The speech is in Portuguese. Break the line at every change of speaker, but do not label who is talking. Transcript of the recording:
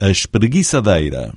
A espreguiçadeira.